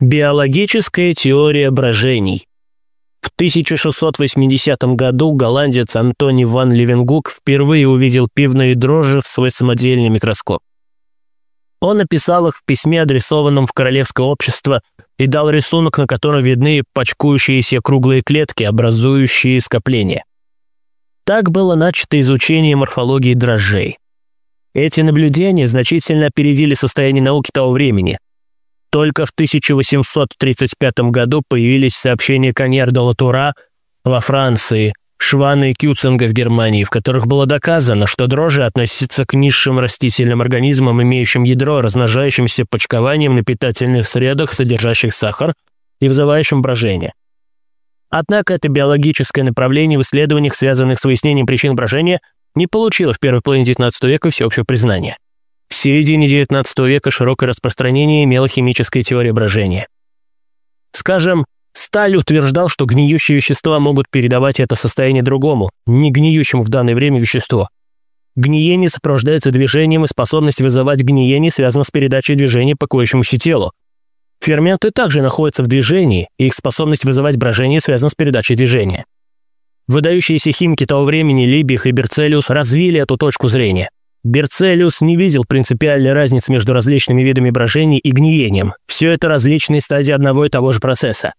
Биологическая теория брожений. В 1680 году голландец Антони ван Левенгук впервые увидел пивные дрожжи в свой самодельный микроскоп. Он написал их в письме, адресованном в Королевское общество, и дал рисунок, на котором видны почкующиеся круглые клетки, образующие скопления. Так было начато изучение морфологии дрожжей. Эти наблюдения значительно опередили состояние науки того времени – только в 1835 году появились сообщения Коньяр де Латура во Франции, Швана и Кюцинга в Германии, в которых было доказано, что дрожжи относятся к низшим растительным организмам, имеющим ядро, размножающимся почкованием на питательных средах, содержащих сахар и вызывающим брожение. Однако это биологическое направление в исследованиях, связанных с выяснением причин брожения, не получило в первой половине XIX века всеобщего признания. Середине XIX века широкое распространение имела химическая теория брожения. Скажем, Сталь утверждал, что гниющие вещества могут передавать это состояние другому, не гниющему в данное время веществу. Гниение сопровождается движением, и способность вызывать гниение связана с передачей движения по коющемуся телу. Ферменты также находятся в движении, и их способность вызывать брожение связана с передачей движения. Выдающиеся химики того времени Либих и Берцелиус развили эту точку зрения. Берцелиус не видел принципиальной разницы между различными видами брожений и гниением. Все это различные стадии одного и того же процесса.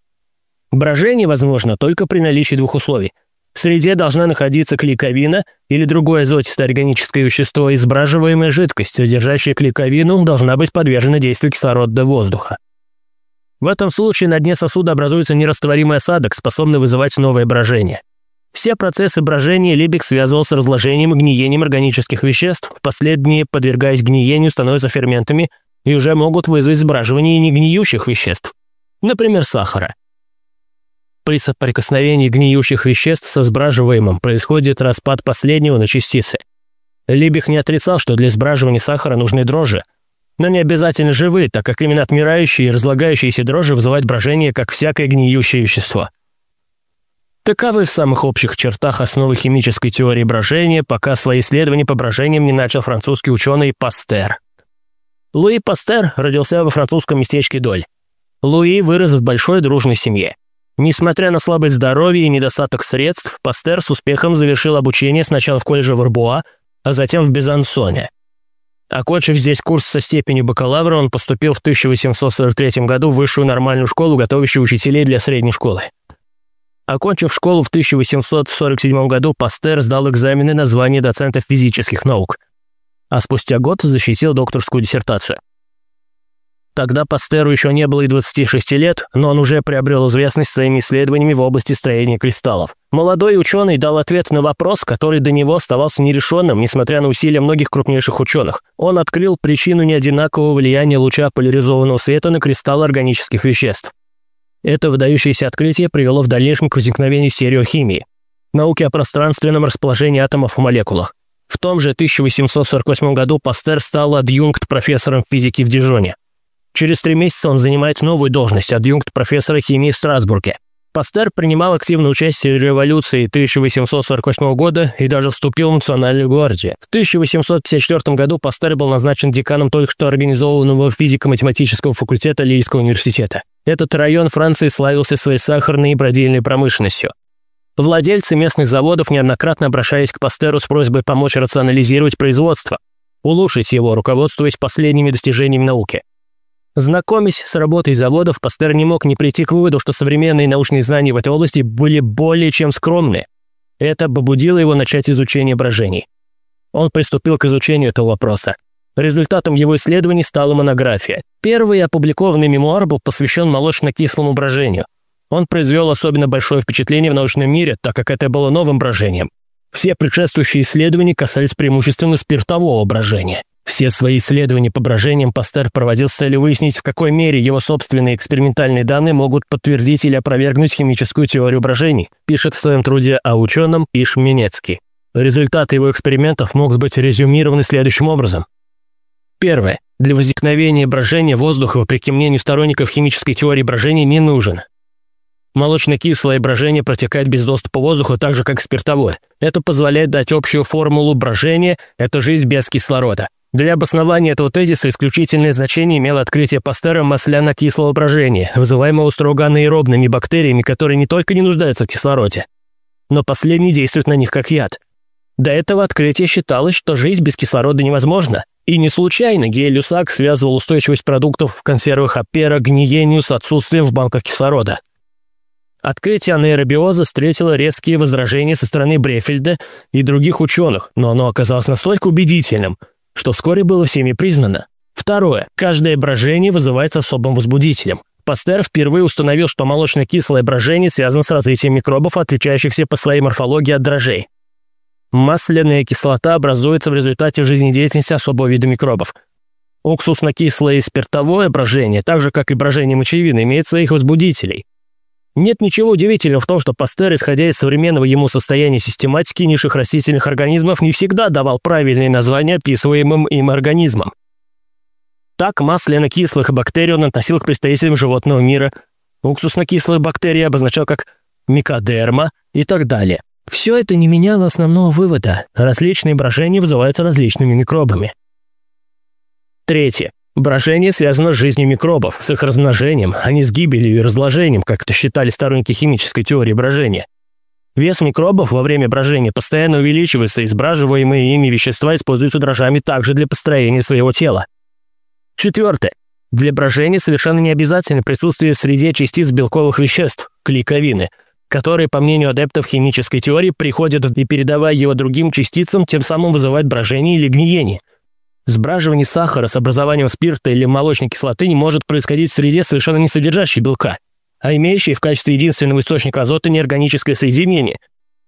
Брожение возможно только при наличии двух условий. В среде должна находиться клейковина или другое азотистое органическое вещество, избраживаемая жидкость, содержащая клейковину, должна быть подвержена действию кислорода воздуха. В этом случае на дне сосуда образуется нерастворимый осадок, способный вызывать новое брожение. Все процессы брожения Либик связывал с разложением и гниением органических веществ, последние, подвергаясь гниению, становятся ферментами и уже могут вызвать сбраживание негниющих веществ, например, сахара. При соприкосновении гниющих веществ со сбраживаемым происходит распад последнего на частицы. Либих не отрицал, что для сбраживания сахара нужны дрожжи, но не обязательно живые, так как именно отмирающие и разлагающиеся дрожжи вызывают брожение, как всякое гниющее вещество. Таковы в самых общих чертах основы химической теории брожения, пока свои исследования по брожениям не начал французский ученый Пастер. Луи Пастер родился во французском местечке Доль. Луи вырос в большой дружной семье. Несмотря на слабое здоровье и недостаток средств, Пастер с успехом завершил обучение сначала в колледже Варбуа, а затем в Безансоне. Окончив здесь курс со степенью бакалавра, он поступил в 1843 году в высшую нормальную школу, готовящую учителей для средней школы. Окончив школу в 1847 году, Пастер сдал экзамены на звание доцента физических наук, а спустя год защитил докторскую диссертацию. Тогда Пастеру еще не было и 26 лет, но он уже приобрел известность своими исследованиями в области строения кристаллов. Молодой ученый дал ответ на вопрос, который до него оставался нерешенным, несмотря на усилия многих крупнейших ученых. Он открыл причину неодинакового влияния луча поляризованного света на кристаллы органических веществ. Это выдающееся открытие привело в дальнейшем к возникновению стереохимии, науки о пространственном расположении атомов в молекулах. В том же 1848 году Пастер стал адъюнкт профессором физики в Дижоне. Через три месяца он занимает новую должность – адъюнкт профессора химии в Страсбурге. Пастер принимал активное участие в революции 1848 года и даже вступил в Национальную гвардию. В 1854 году Пастер был назначен деканом только что организованного физико-математического факультета Лильского университета. Этот район Франции славился своей сахарной и бродильной промышленностью. Владельцы местных заводов неоднократно обращались к Пастеру с просьбой помочь рационализировать производство, улучшить его, руководствуясь последними достижениями науки. Знакомясь с работой заводов, Пастер не мог не прийти к выводу, что современные научные знания в этой области были более чем скромны. Это побудило его начать изучение брожений. Он приступил к изучению этого вопроса. Результатом его исследований стала монография. Первый опубликованный мемуар был посвящен молочно-кислому брожению. Он произвел особенно большое впечатление в научном мире, так как это было новым брожением. Все предшествующие исследования касались преимущественно спиртового брожения. Все свои исследования по брожениям Пастер проводил с целью выяснить, в какой мере его собственные экспериментальные данные могут подтвердить или опровергнуть химическую теорию брожений, пишет в своем труде о ученом Иш Минецкий. Результаты его экспериментов могут быть резюмированы следующим образом. Первое. Для возникновения брожения воздуха, вопреки мнению сторонников химической теории брожения, не нужен. Молочно-кислое брожение протекает без доступа воздуха, так же, как спиртовое. Это позволяет дать общую формулу брожения – это жизнь без кислорода. Для обоснования этого тезиса исключительное значение имело открытие Пастера масляно-кислого брожения, вызываемого строго анаэробными бактериями, которые не только не нуждаются в кислороде, но последний действует на них как яд. До этого открытия считалось, что жизнь без кислорода невозможна, и не случайно Гей-Люсак связывал устойчивость продуктов в консервах Апера гниению с отсутствием в банках кислорода. Открытие анаэробиоза встретило резкие возражения со стороны Брефельда и других ученых, но оно оказалось настолько убедительным, что вскоре было всеми признано. Второе. Каждое брожение вызывается особым возбудителем. Пастер впервые установил, что молочно-кислое брожение связано с развитием микробов, отличающихся по своей морфологии от дрожжей. Масляная кислота образуется в результате жизнедеятельности особого вида микробов. Уксусно-кислое и спиртовое брожение, так же как и брожение мочевины, имеют своих возбудителей. Нет ничего удивительного в том, что Пастер, исходя из современного ему состояния систематики низших растительных организмов, не всегда давал правильные названия описываемым им организмам. Так масляно-кислых бактерий он относил к представителям животного мира, уксусно-кислых бактерий обозначал как микодерма и так далее. Все это не меняло основного вывода. Различные брожения вызываются различными микробами. Третье. Брожение связано с жизнью микробов, с их размножением, а не с гибелью и разложением, как это считали сторонники химической теории брожения. Вес микробов во время брожения постоянно увеличивается, и сбраживаемые ими вещества используются дрожжами также для построения своего тела. Четвертое. Для брожения совершенно не обязательно присутствие в среде частиц белковых веществ, клейковины, которые, по мнению адептов химической теории, приходят и, передавая его другим частицам, тем самым вызывают брожение или гниение. Сбраживание сахара с образованием спирта или молочной кислоты не может происходить в среде, совершенно не содержащей белка, а имеющей в качестве единственного источника азота неорганическое соединение,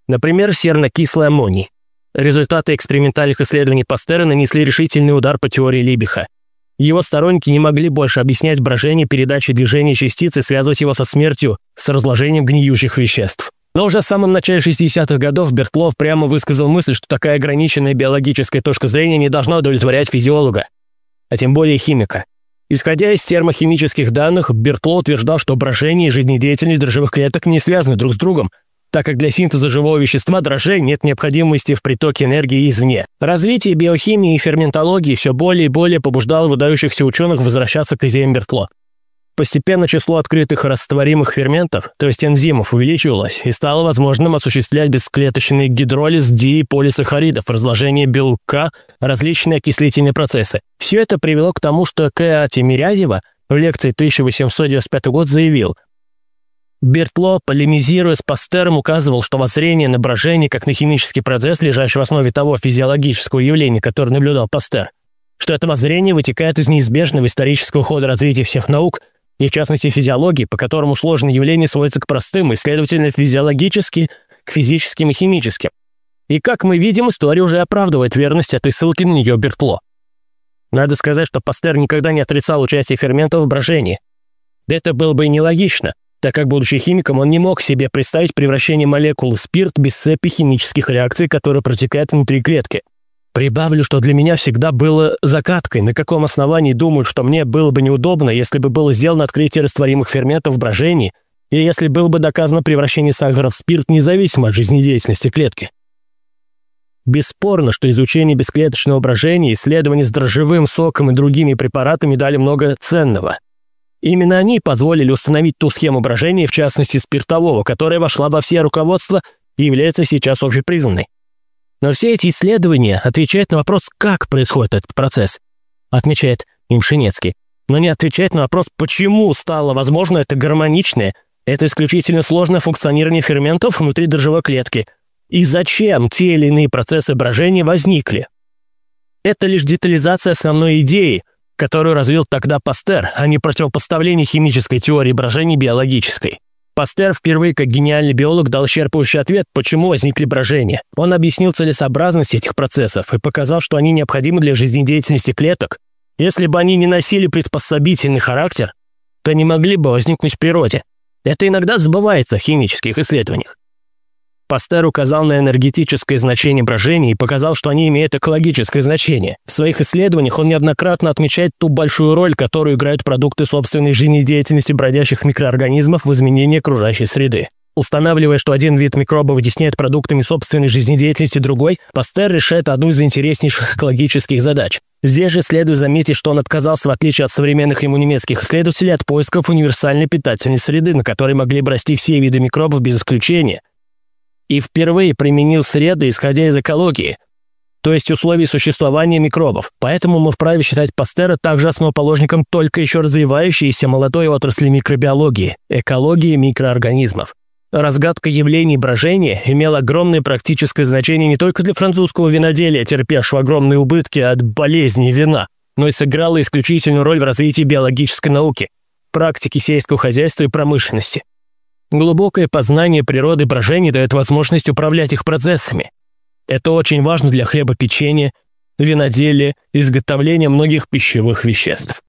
например, серно-кислый аммоний. Результаты экспериментальных исследований Пастера нанесли решительный удар по теории Либиха. Его сторонники не могли больше объяснять брожение передачи движения частиц и связывать его со смертью, с разложением гниющих веществ. Но уже в самом начале 60-х годов Бертлов прямо высказал мысль, что такая ограниченная биологическая точка зрения не должна удовлетворять физиолога, а тем более химика. Исходя из термохимических данных, Бертло утверждал, что брожение и жизнедеятельность дрожжевых клеток не связаны друг с другом, так как для синтеза живого вещества дрожжей нет необходимости в притоке энергии извне. Развитие биохимии и ферментологии все более и более побуждало выдающихся ученых возвращаться к идеям Бертло. Постепенно число открытых растворимых ферментов, то есть энзимов, увеличивалось, и стало возможным осуществлять бесклеточный гидролиз диполисахаридов, разложение белка, различные окислительные процессы. Все это привело к тому, что К.А. Тимирязева в лекции 1895 год заявил, Бертло, полемизируя с Пастером, указывал, что воззрение на брожение как на химический процесс, лежащий в основе того физиологического явления, которое наблюдал Пастер, что это воззрение вытекает из неизбежного исторического хода развития всех наук – и в частности физиологии, по которому сложные явления сводятся к простым и, следовательно, физиологически к физическим и химическим. И, как мы видим, история уже оправдывает верность этой ссылки на нее Бертло. Надо сказать, что Пастер никогда не отрицал участие ферментов в брожении. Это было бы и нелогично, так как, будучи химиком, он не мог себе представить превращение молекулы спирт без цепи химических реакций, которые протекают внутри клетки. Прибавлю, что для меня всегда было загадкой, на каком основании думают, что мне было бы неудобно, если бы было сделано открытие растворимых ферментов в брожении, и если было бы доказано превращение сахара в спирт независимо от жизнедеятельности клетки. Бесспорно, что изучение бесклеточного брожения, исследования с дрожжевым соком и другими препаратами дали много ценного. Именно они позволили установить ту схему брожения, в частности спиртового, которая вошла во все руководства и является сейчас общепризнанной. Но все эти исследования отвечают на вопрос, как происходит этот процесс, отмечает Имшинецкий, но не отвечает на вопрос, почему стало возможно это гармоничное, это исключительно сложное функционирование ферментов внутри дрожжевой клетки, и зачем те или иные процессы брожения возникли. Это лишь детализация основной идеи, которую развил тогда Пастер, а не противопоставление химической теории брожения биологической. Пастер впервые как гениальный биолог дал исчерпывающий ответ, почему возникли брожения. Он объяснил целесообразность этих процессов и показал, что они необходимы для жизнедеятельности клеток. Если бы они не носили приспособительный характер, то не могли бы возникнуть в природе. Это иногда забывается в химических исследованиях. Пастер указал на энергетическое значение брожения и показал, что они имеют экологическое значение. В своих исследованиях он неоднократно отмечает ту большую роль, которую играют продукты собственной жизнедеятельности бродячих микроорганизмов в изменении окружающей среды. Устанавливая, что один вид микробов вытесняет продуктами собственной жизнедеятельности другой, Пастер решает одну из интереснейших экологических задач. Здесь же следует заметить, что он отказался, в отличие от современных ему немецких исследователей, от поисков универсальной питательной среды, на которой могли бы расти все виды микробов без исключения. И впервые применил среды, исходя из экологии, то есть условий существования микробов. Поэтому мы вправе считать Пастера также основоположником только еще развивающейся молодой отрасли микробиологии – экологии микроорганизмов. Разгадка явлений брожения имела огромное практическое значение не только для французского виноделия, терпевшего огромные убытки от болезни вина, но и сыграла исключительную роль в развитии биологической науки, практики сельского хозяйства и промышленности. Глубокое познание природы брожений дает возможность управлять их процессами. Это очень важно для хлебопечения, виноделия, изготовления многих пищевых веществ.